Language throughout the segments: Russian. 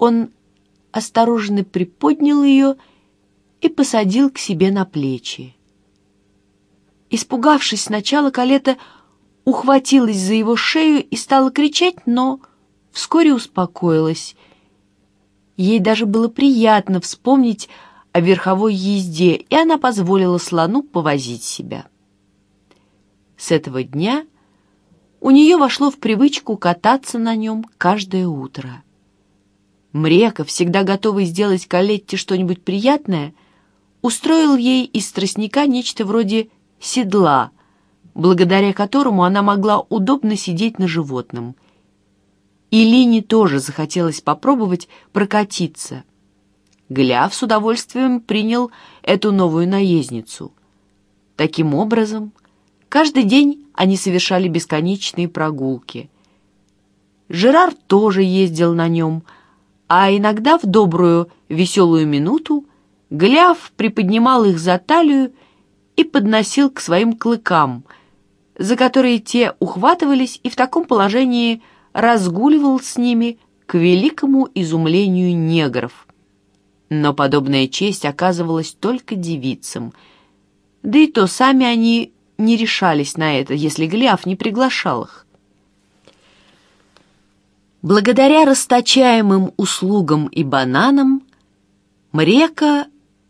он осторожно приподнял ее и посадил к себе на плечи. Испугавшись сначала, Калета ухватилась за его шею и стала кричать, но вскоре успокоилась. Ей даже было приятно вспомнить о верховой езде, и она позволила слону повозить себя. С этого дня у нее вошло в привычку кататься на нем каждое утро. Мрека, всегда готовый сделать Калетте что-нибудь приятное, устроил ей из тростника нечто вроде седла, благодаря которому она могла удобно сидеть на животном. И Лине тоже захотелось попробовать прокатиться. Гляв с удовольствием принял эту новую наездницу. Таким образом, каждый день они совершали бесконечные прогулки. Жерар тоже ездил на нем, а иногда в добрую веселую минуту Гляв приподнимал их за талию и подносил к своим клыкам, за которые те ухватывались и в таком положении разгуливал с ними к великому изумлению негров. Но подобная честь оказывалась только девицам, да и то сами они не решались на это, если Гляв не приглашал их. Благодаря расточаемым услугам и бананам Мрека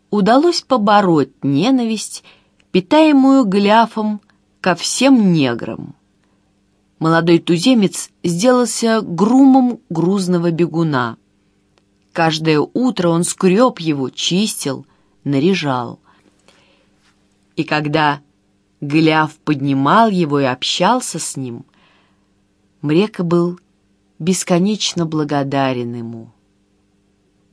удалось побороть ненависть питаемую гляфом ко всем неграм. Молодой туземец сделался грумом грузного бегуна. Каждое утро он скреб его, чистил, наряжал. И когда Гляв поднимал его и общался с ним, Мрека был бесконечно благодарен ему.